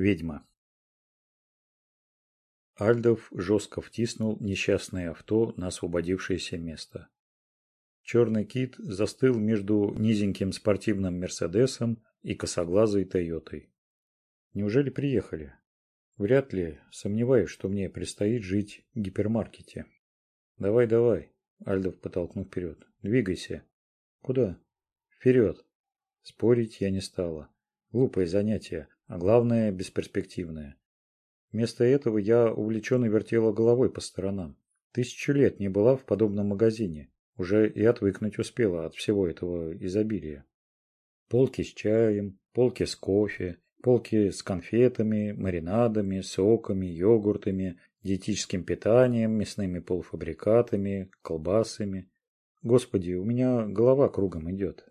ведьма альдов жестко втиснул несчастное авто на освободившееся место черный кит застыл между низеньким спортивным мерседесом и косоглазой тойотой неужели приехали вряд ли сомневаюсь что мне предстоит жить в гипермаркете давай давай альдов потолкнул вперед двигайся куда вперед спорить я не стала глупое занятие а главное бесперспективное. Вместо этого я увлеченно вертела головой по сторонам. Тысячу лет не была в подобном магазине, уже и отвыкнуть успела от всего этого изобилия. Полки с чаем, полки с кофе, полки с конфетами, маринадами, соками, йогуртами, диетическим питанием, мясными полуфабрикатами, колбасами. Господи, у меня голова кругом идет.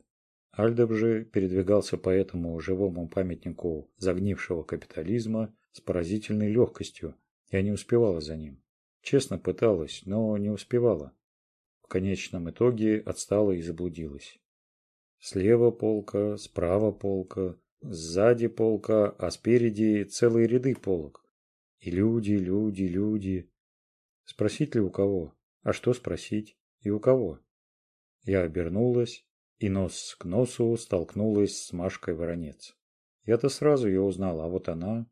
Альдебжи передвигался по этому живому памятнику загнившего капитализма с поразительной легкостью. Я не успевала за ним. Честно пыталась, но не успевала. В конечном итоге отстала и заблудилась. Слева полка, справа полка, сзади полка, а спереди целые ряды полок. И люди, люди, люди. Спросить ли у кого? А что спросить? И у кого? Я обернулась и нос к носу столкнулась с Машкой Воронец. Я-то сразу ее узнала, а вот она...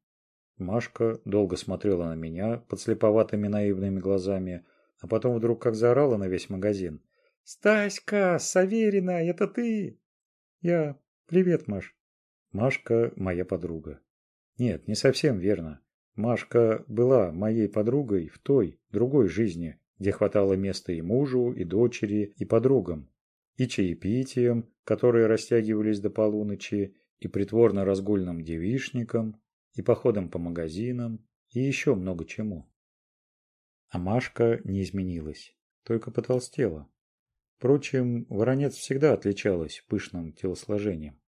Машка долго смотрела на меня под слеповатыми наивными глазами, а потом вдруг как заорала на весь магазин. «Стаська! Саверина! Это ты!» «Я... Привет, Маш!» Машка – моя подруга. Нет, не совсем верно. Машка была моей подругой в той, другой жизни, где хватало места и мужу, и дочери, и подругам, и чаепитием, которые растягивались до полуночи, и притворно разгульным девишником, и походом по магазинам, и еще много чему. А Машка не изменилась, только потолстела. Впрочем, воронец всегда отличалась пышным телосложением.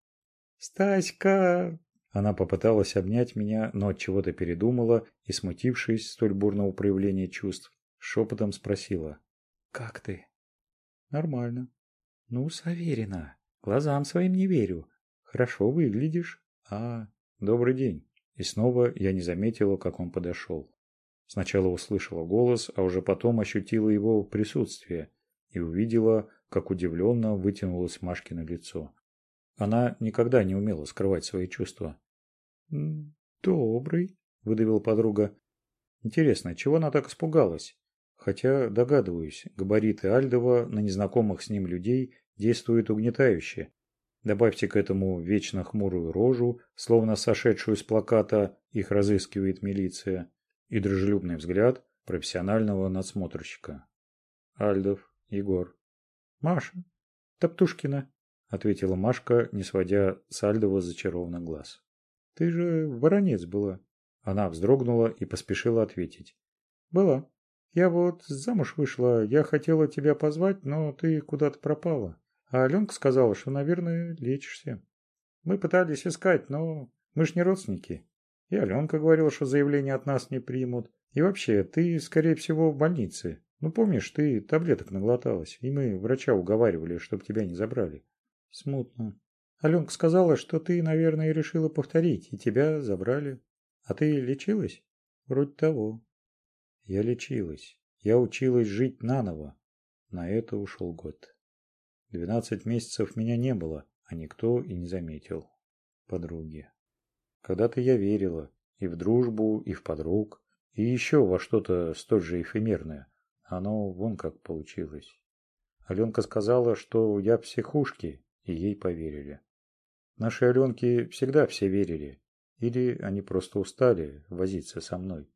«Стаська!» Она попыталась обнять меня, но от чего-то передумала и, смутившись столь бурного проявления чувств, шепотом спросила. «Как ты?» «Нормально», ну, Саверина, глазам своим не верю. Хорошо выглядишь. А, добрый день. И снова я не заметила, как он подошел. Сначала услышала голос, а уже потом ощутила его присутствие и увидела, как удивленно вытянулось Машкино лицо. Она никогда не умела скрывать свои чувства. «Добрый», — выдавила подруга. «Интересно, чего она так испугалась? хотя догадываюсь, габариты Альдова на незнакомых с ним людей действуют угнетающе. Добавьте к этому вечно хмурую рожу, словно сошедшую с плаката «Их разыскивает милиция», и дружелюбный взгляд профессионального надсмотрщика. Альдов, Егор. «Маша, Топтушкина», — ответила Машка, не сводя с Альдова зачарованных глаз. «Ты же воронец была». Она вздрогнула и поспешила ответить. «Была». Я вот замуж вышла, я хотела тебя позвать, но ты куда-то пропала. А Аленка сказала, что, наверное, лечишься. Мы пытались искать, но мы ж не родственники. И Аленка говорила, что заявление от нас не примут. И вообще, ты, скорее всего, в больнице. Ну, помнишь, ты таблеток наглоталась, и мы врача уговаривали, чтобы тебя не забрали. Смутно. Аленка сказала, что ты, наверное, решила повторить, и тебя забрали. А ты лечилась? Вроде того я лечилась. Я училась жить наново. На это ушел год. Двенадцать месяцев меня не было, а никто и не заметил. Подруги. Когда-то я верила и в дружбу, и в подруг, и еще во что-то столь же эфемерное. Оно вон как получилось. Аленка сказала, что я психушки, и ей поверили. Наши Аленке всегда все верили. Или они просто устали возиться со мной.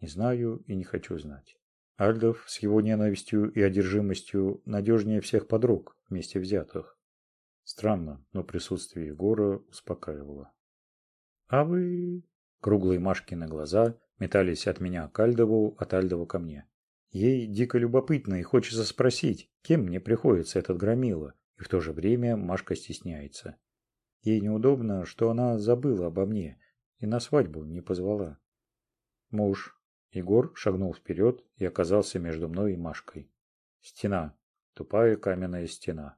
Не знаю и не хочу знать. Альдов с его ненавистью и одержимостью надежнее всех подруг, вместе взятых. Странно, но присутствие Егора успокаивало. «А вы...» Круглые Машкины глаза метались от меня к Альдову, от Альдова ко мне. Ей дико любопытно и хочется спросить, кем мне приходится этот громила, и в то же время Машка стесняется. Ей неудобно, что она забыла обо мне и на свадьбу не позвала. Муж, Егор шагнул вперед и оказался между мной и Машкой. Стена. Тупая каменная стена.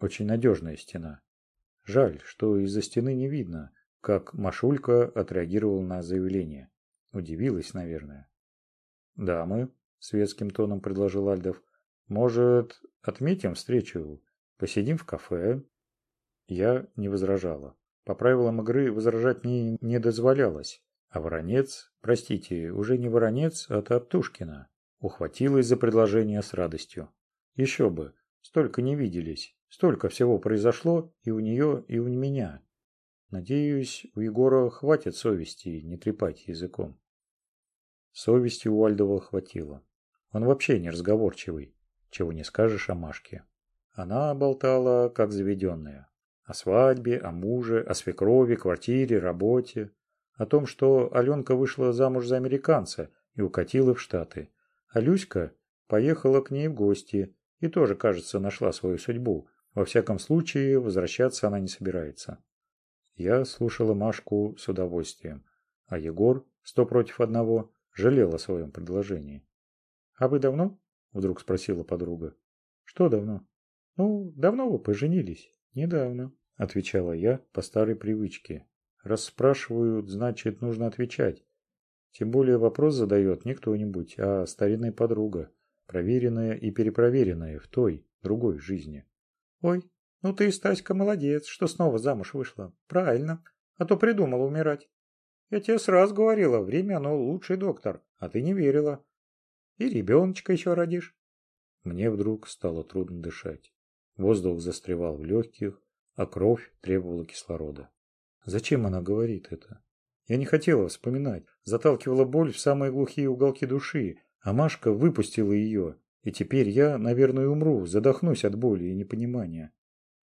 Очень надежная стена. Жаль, что из-за стены не видно, как Машулька отреагировала на заявление. Удивилась, наверное. «Дамы», — светским тоном предложил Альдов, — «может, отметим встречу? Посидим в кафе?» Я не возражала. По правилам игры возражать мне не дозволялось. А Воронец, простите, уже не Воронец, а Топтушкина, ухватилась за предложение с радостью. Еще бы, столько не виделись, столько всего произошло и у нее, и у меня. Надеюсь, у Егора хватит совести не трепать языком. Совести у Альдова хватило. Он вообще не разговорчивый, чего не скажешь о Машке. Она болтала, как заведенная. О свадьбе, о муже, о свекрови, квартире, работе о том, что Аленка вышла замуж за американца и укатила в Штаты. А Люська поехала к ней в гости и тоже, кажется, нашла свою судьбу. Во всяком случае, возвращаться она не собирается. Я слушала Машку с удовольствием, а Егор, сто против одного, жалел о своем предложении. «А вы давно?» – вдруг спросила подруга. «Что давно?» «Ну, давно вы поженились?» «Недавно», – отвечала я по старой привычке, расспрашивают, значит, нужно отвечать. Тем более вопрос задает не кто-нибудь, а старинная подруга, проверенная и перепроверенная в той, другой жизни. «Ой, ну ты, Стаська, молодец, что снова замуж вышла. Правильно, а то придумала умирать. Я тебе сразу говорила, время оно лучший доктор, а ты не верила. И ребеночка еще родишь». Мне вдруг стало трудно дышать. Воздух застревал в легких, а кровь требовала кислорода. Зачем она говорит это? Я не хотела вспоминать, заталкивала боль в самые глухие уголки души, а Машка выпустила ее, и теперь я, наверное, умру, задохнусь от боли и непонимания.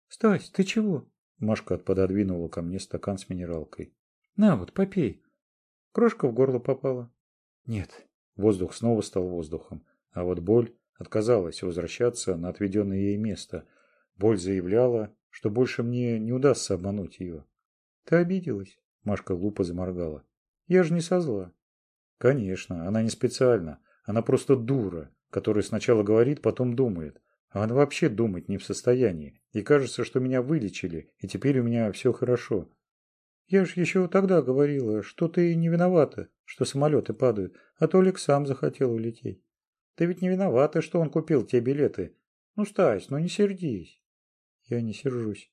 «Стась, ты чего?» Машка отпододвинула ко мне стакан с минералкой. «На вот, попей». Крошка в горло попала. «Нет». Воздух снова стал воздухом, а вот боль отказалась возвращаться на отведенное ей место. Боль заявляла, что больше мне не удастся обмануть ее ты обиделась машка глупо заморгала. Я же не со зла конечно она не специально. Она просто дура которая сначала говорит потом думает. А она вообще думать не в состоянии. И кажется что меня вылечили и теперь у меня все хорошо. Я же еще тогда говорила что ты не виновата что самолеты падают а толик сам захотел улететь. Ты ведь не виновата что он купил те билеты. Ну стась ну не сердись. Я не сержусь.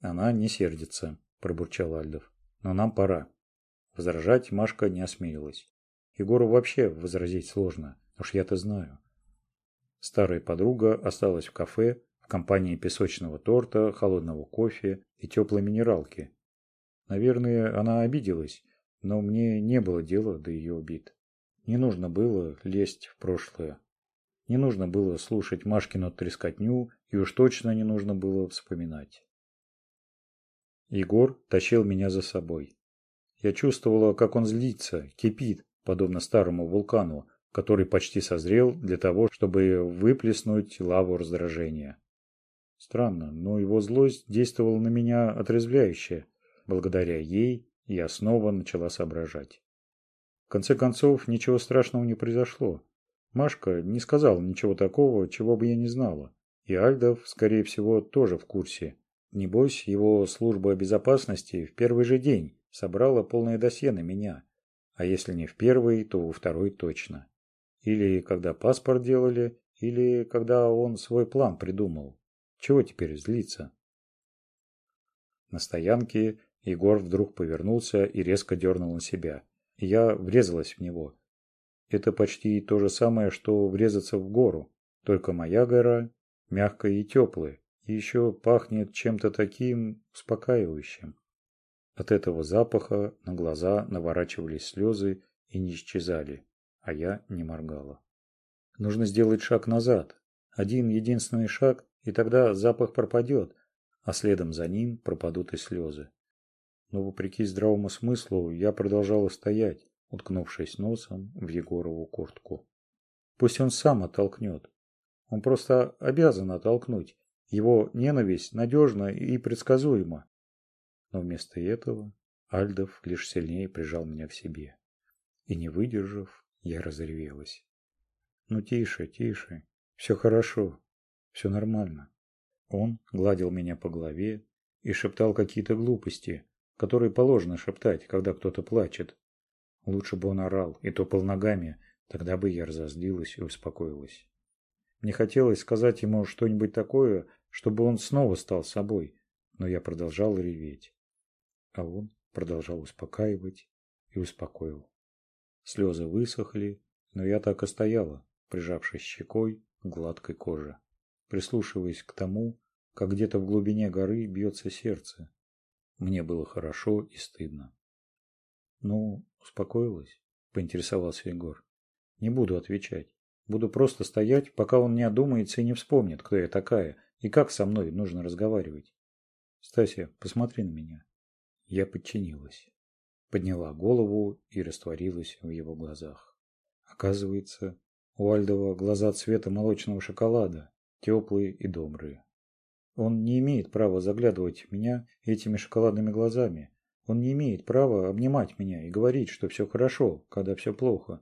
Она не сердится. – пробурчал Альдов. «Но нам пора». Возражать Машка не осмелилась. Егору вообще возразить сложно, уж я-то знаю. Старая подруга осталась в кафе в компании песочного торта, холодного кофе и теплой минералки. Наверное, она обиделась, но мне не было дела до ее обид. Не нужно было лезть в прошлое. Не нужно было слушать Машкину трескотню и уж точно не нужно было вспоминать. Егор тащил меня за собой. Я чувствовала, как он злится, кипит, подобно старому вулкану, который почти созрел для того, чтобы выплеснуть лаву раздражения. Странно, но его злость действовала на меня отрезвляюще. Благодаря ей я снова начала соображать. В конце концов, ничего страшного не произошло. Машка не сказала ничего такого, чего бы я не знала. И Альдов, скорее всего, тоже в курсе, Небось, его служба безопасности в первый же день собрала полное досье на меня. А если не в первый, то во второй точно. Или когда паспорт делали, или когда он свой план придумал. Чего теперь злиться? На стоянке Егор вдруг повернулся и резко дернул на себя. Я врезалась в него. Это почти то же самое, что врезаться в гору, только моя гора мягкая и теплая, еще пахнет чем-то таким успокаивающим. От этого запаха на глаза наворачивались слезы и не исчезали, а я не моргала. Нужно сделать шаг назад. Один единственный шаг, и тогда запах пропадет, а следом за ним пропадут и слезы. Но вопреки здравому смыслу я продолжала стоять, уткнувшись носом в Егорову куртку. Пусть он сам оттолкнет. Он просто обязан оттолкнуть, его ненависть надежна и предсказуема. Но вместо этого Альдов лишь сильнее прижал меня к себе. И не выдержав, я разревелась. Ну тише, тише, все хорошо, все нормально. Он гладил меня по голове и шептал какие-то глупости, которые положено шептать, когда кто-то плачет. Лучше бы он орал, и топал ногами, тогда бы я разозлилась и успокоилась. Мне хотелось сказать ему что-нибудь такое, чтобы он снова стал собой, но я продолжал реветь. А он продолжал успокаивать и успокоил. Слезы высохли, но я так и стояла, прижавшись щекой к гладкой коже, прислушиваясь к тому, как где-то в глубине горы бьется сердце. Мне было хорошо и стыдно. «Ну, успокоилась?» – поинтересовался Егор. «Не буду отвечать. Буду просто стоять, пока он не одумается и не вспомнит, кто я такая и как со мной нужно разговаривать. Стасия, посмотри на меня. Я подчинилась. Подняла голову и растворилась в его глазах. Оказывается, у Альдова глаза цвета молочного шоколада, теплые и добрые. Он не имеет права заглядывать в меня этими шоколадными глазами. Он не имеет права обнимать меня и говорить, что все хорошо, когда все плохо.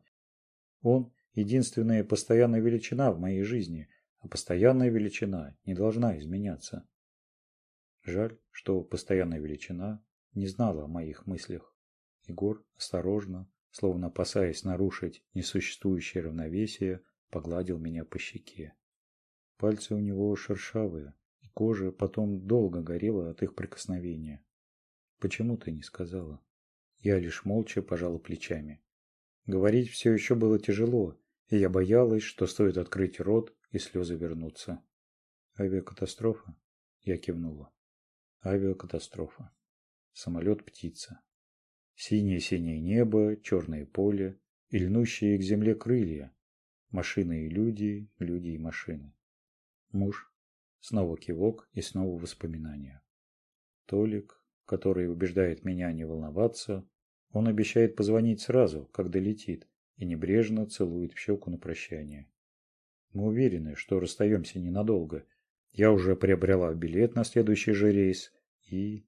Он единственная постоянная величина в моей жизни, а постоянная величина не должна изменяться. Жаль, что постоянная величина не знала о моих мыслях. Егор осторожно, словно опасаясь нарушить несуществующее равновесие, погладил меня по щеке. Пальцы у него шершавые, и кожа потом долго горела от их прикосновения. «Почему ты не сказала?» Я лишь молча пожала плечами. Говорить все еще было тяжело, я боялась, что стоит открыть рот, и слезы вернутся. Авиакатастрофа? Я кивнула. Авиакатастрофа. Самолет-птица. Синее-синее небо, черное поле, и льнущие к земле крылья. Машины и люди, люди и машины. Муж. Снова кивок и снова воспоминания. Толик, который убеждает меня не волноваться, он обещает позвонить сразу, как долетит и небрежно целует в щеку на прощание. Мы уверены, что расстаемся ненадолго. Я уже приобрела билет на следующий же рейс и...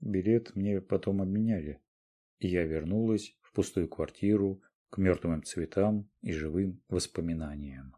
Билет мне потом обменяли. И я вернулась в пустую квартиру к мертвым цветам и живым воспоминаниям.